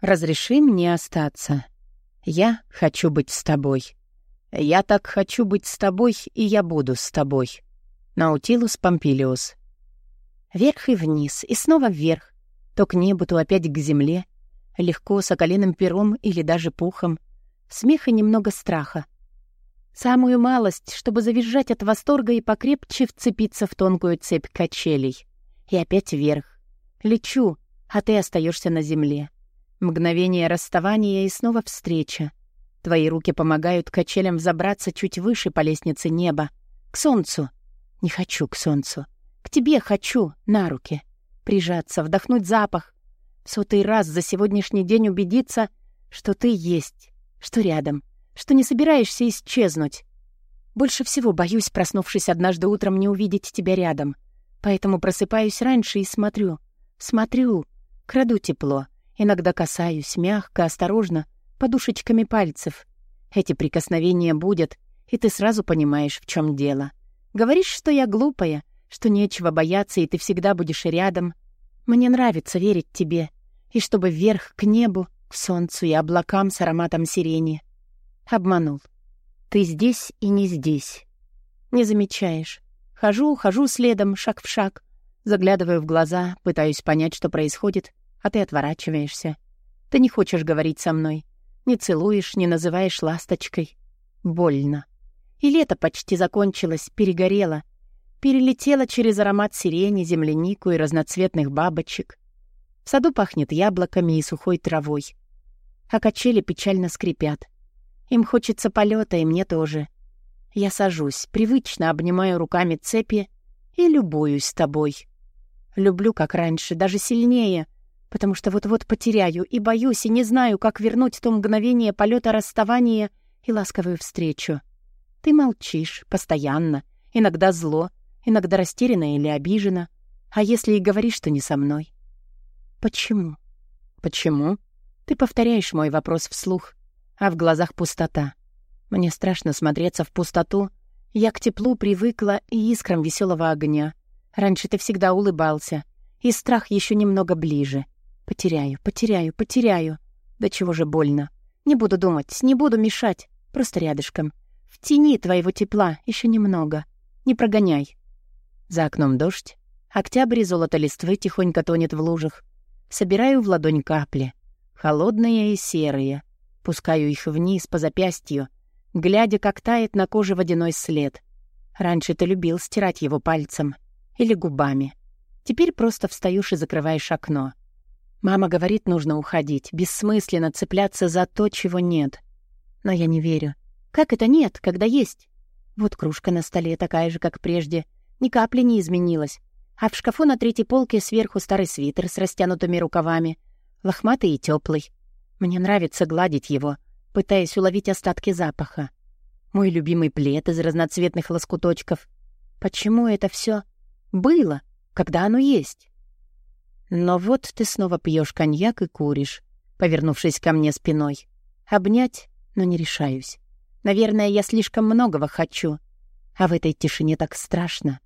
Разреши мне остаться. Я хочу быть с тобой. Я так хочу быть с тобой, и я буду с тобой. Наутилус Помпилиус. Вверх и вниз, и снова вверх. То к небу, то опять к земле. Легко, соколиным пером или даже пухом. Смех и немного страха. Самую малость, чтобы завизжать от восторга и покрепче вцепиться в тонкую цепь качелей. И опять вверх. Лечу, а ты остаешься на земле. Мгновение расставания и снова встреча. Твои руки помогают качелям взобраться чуть выше по лестнице неба. К солнцу. Не хочу к солнцу. К тебе хочу, на руки. Прижаться, вдохнуть запах. В сотый раз за сегодняшний день убедиться, что ты есть, что рядом, что не собираешься исчезнуть. Больше всего боюсь, проснувшись однажды утром, не увидеть тебя рядом. Поэтому просыпаюсь раньше и смотрю. Смотрю. Краду тепло. Иногда касаюсь, мягко, осторожно, подушечками пальцев. Эти прикосновения будет, и ты сразу понимаешь, в чем дело. Говоришь, что я глупая, что нечего бояться, и ты всегда будешь рядом. Мне нравится верить тебе, и чтобы вверх к небу, к солнцу и облакам с ароматом сирени. Обманул. Ты здесь и не здесь. Не замечаешь. Хожу, хожу следом, шаг в шаг. Заглядываю в глаза, пытаюсь понять, что происходит, а ты отворачиваешься. Ты не хочешь говорить со мной. Не целуешь, не называешь ласточкой. Больно. И лето почти закончилось, перегорело. Перелетело через аромат сирени, землянику и разноцветных бабочек. В саду пахнет яблоками и сухой травой. А качели печально скрипят. Им хочется полета, и мне тоже. Я сажусь, привычно обнимаю руками цепи и любуюсь тобой. Люблю, как раньше, даже сильнее — потому что вот-вот потеряю и боюсь, и не знаю, как вернуть то мгновение полета расставания и ласковую встречу. Ты молчишь, постоянно, иногда зло, иногда растеряна или обижена, а если и говоришь, что не со мной? Почему? Почему? Ты повторяешь мой вопрос вслух, а в глазах пустота. Мне страшно смотреться в пустоту. Я к теплу привыкла и искрам веселого огня. Раньше ты всегда улыбался, и страх еще немного ближе — Потеряю, потеряю, потеряю. Да чего же больно. Не буду думать, не буду мешать. Просто рядышком. В тени твоего тепла еще немного. Не прогоняй. За окном дождь. Октябрь и золото листвы тихонько тонет в лужах. Собираю в ладонь капли. Холодные и серые. Пускаю их вниз по запястью, глядя, как тает на коже водяной след. Раньше ты любил стирать его пальцем или губами. Теперь просто встаешь и закрываешь окно. Мама говорит, нужно уходить, бессмысленно цепляться за то, чего нет. Но я не верю. Как это нет, когда есть? Вот кружка на столе такая же, как прежде. Ни капли не изменилась. А в шкафу на третьей полке сверху старый свитер с растянутыми рукавами. Лохматый и теплый. Мне нравится гладить его, пытаясь уловить остатки запаха. Мой любимый плед из разноцветных лоскуточков. Почему это все было, когда оно есть? Но вот ты снова пьешь коньяк и куришь, повернувшись ко мне спиной. Обнять, но не решаюсь. Наверное, я слишком многого хочу. А в этой тишине так страшно.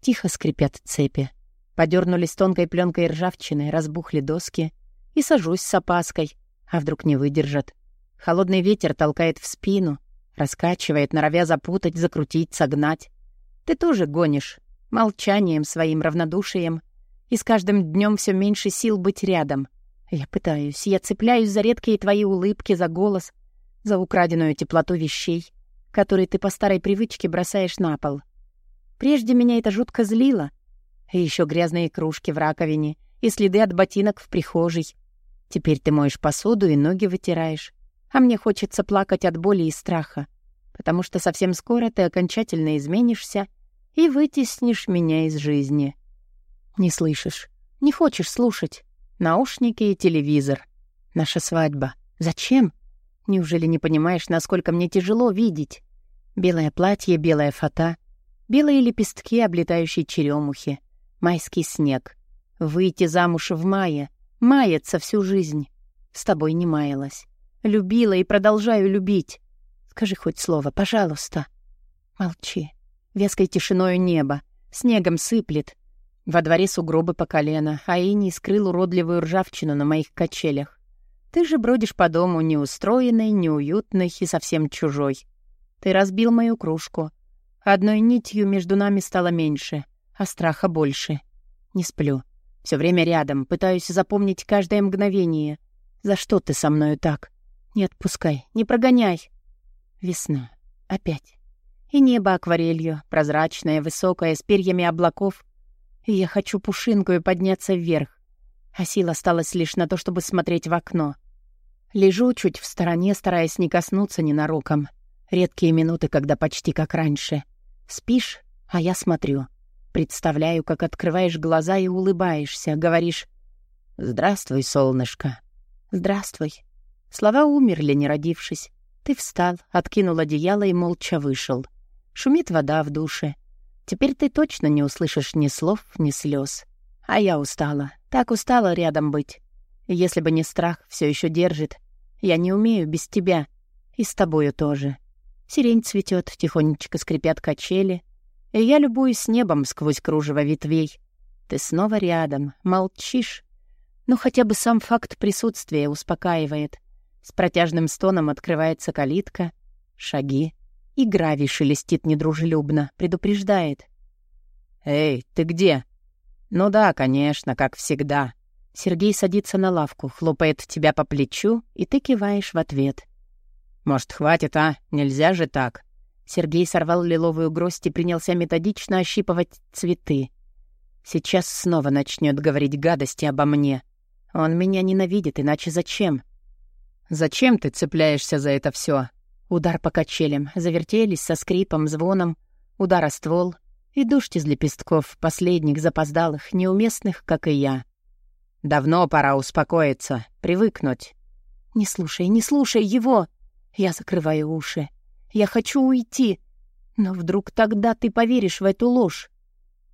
Тихо скрипят цепи. Подернулись тонкой пленкой ржавчины, разбухли доски. И сажусь с опаской. А вдруг не выдержат? Холодный ветер толкает в спину, раскачивает, норовя запутать, закрутить, согнать. Ты тоже гонишь, молчанием своим, равнодушием, и с каждым днем все меньше сил быть рядом. Я пытаюсь, я цепляюсь за редкие твои улыбки, за голос, за украденную теплоту вещей, которые ты по старой привычке бросаешь на пол. Прежде меня это жутко злило. И еще грязные кружки в раковине и следы от ботинок в прихожей. Теперь ты моешь посуду и ноги вытираешь. А мне хочется плакать от боли и страха, потому что совсем скоро ты окончательно изменишься и вытеснишь меня из жизни. Не слышишь. Не хочешь слушать. Наушники и телевизор. Наша свадьба. Зачем? Неужели не понимаешь, насколько мне тяжело видеть? Белое платье, белая фата, белые лепестки, облетающие черемухи, майский снег. Выйти замуж в мае, маяться всю жизнь. С тобой не маялась. Любила и продолжаю любить. Скажи хоть слово, пожалуйста. Молчи. Веской тишиною небо. Снегом сыплет. Во дворе сугробы по колено, а иней скрыл уродливую ржавчину на моих качелях. Ты же бродишь по дому неустроенный, неуютный и совсем чужой. Ты разбил мою кружку. Одной нитью между нами стало меньше, а страха больше. Не сплю. Все время рядом, пытаюсь запомнить каждое мгновение. За что ты со мною так? Не отпускай, не прогоняй. Весна. Опять. И небо акварелью, прозрачное, высокое, с перьями облаков. И я хочу пушинкою подняться вверх. А сил осталась лишь на то, чтобы смотреть в окно. Лежу чуть в стороне, стараясь не коснуться ненароком. Редкие минуты, когда почти как раньше. Спишь, а я смотрю. Представляю, как открываешь глаза и улыбаешься, говоришь «Здравствуй, солнышко». «Здравствуй». Слова умерли, не родившись. Ты встал, откинул одеяло и молча вышел. Шумит вода в душе. Теперь ты точно не услышишь ни слов, ни слез. А я устала. Так устала рядом быть. Если бы не страх, все еще держит. Я не умею без тебя. И с тобою тоже. Сирень цветет, тихонечко скрипят качели. И я любуюсь небом сквозь кружево ветвей. Ты снова рядом, молчишь. Но хотя бы сам факт присутствия успокаивает. С протяжным стоном открывается калитка, шаги, и гравий шелестит недружелюбно, предупреждает. «Эй, ты где?» «Ну да, конечно, как всегда». Сергей садится на лавку, хлопает тебя по плечу, и ты киваешь в ответ. «Может, хватит, а? Нельзя же так». Сергей сорвал лиловую гроздь и принялся методично ощипывать цветы. Сейчас снова начнет говорить гадости обо мне. Он меня ненавидит, иначе зачем? «Зачем ты цепляешься за это все? Удар по качелям. Завертелись со скрипом, звоном. Удар о ствол. И дождь из лепестков, последних, запоздалых, неуместных, как и я. Давно пора успокоиться, привыкнуть. «Не слушай, не слушай его!» Я закрываю уши. «Я хочу уйти!» Но вдруг тогда ты поверишь в эту ложь.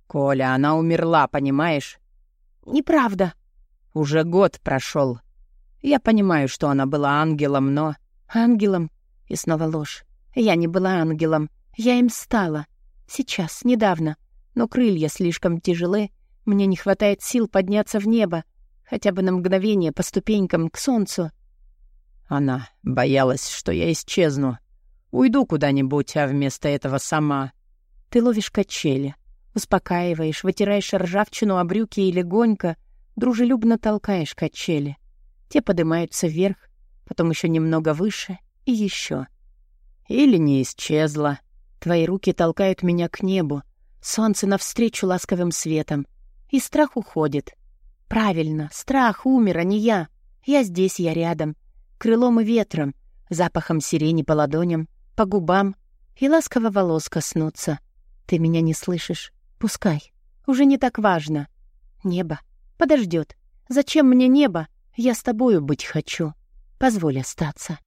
«Коля, она умерла, понимаешь?» «Неправда». «Уже год прошел. Я понимаю, что она была ангелом, но... Ангелом? И снова ложь. Я не была ангелом. Я им стала. Сейчас, недавно. Но крылья слишком тяжелы. Мне не хватает сил подняться в небо. Хотя бы на мгновение по ступенькам к солнцу. Она боялась, что я исчезну. Уйду куда-нибудь, а вместо этого сама. Ты ловишь качели. Успокаиваешь, вытираешь ржавчину о брюки и легонько, дружелюбно толкаешь качели. Те поднимаются вверх, потом еще немного выше и еще. Или не исчезла. Твои руки толкают меня к небу, солнце навстречу ласковым светом. И страх уходит. Правильно, страх умер, а не я. Я здесь, я рядом. Крылом и ветром, запахом сирени по ладоням, по губам. И ласково волос коснуться. Ты меня не слышишь? Пускай. Уже не так важно. Небо. Подождет. Зачем мне небо? Я с тобою быть хочу. Позволь остаться.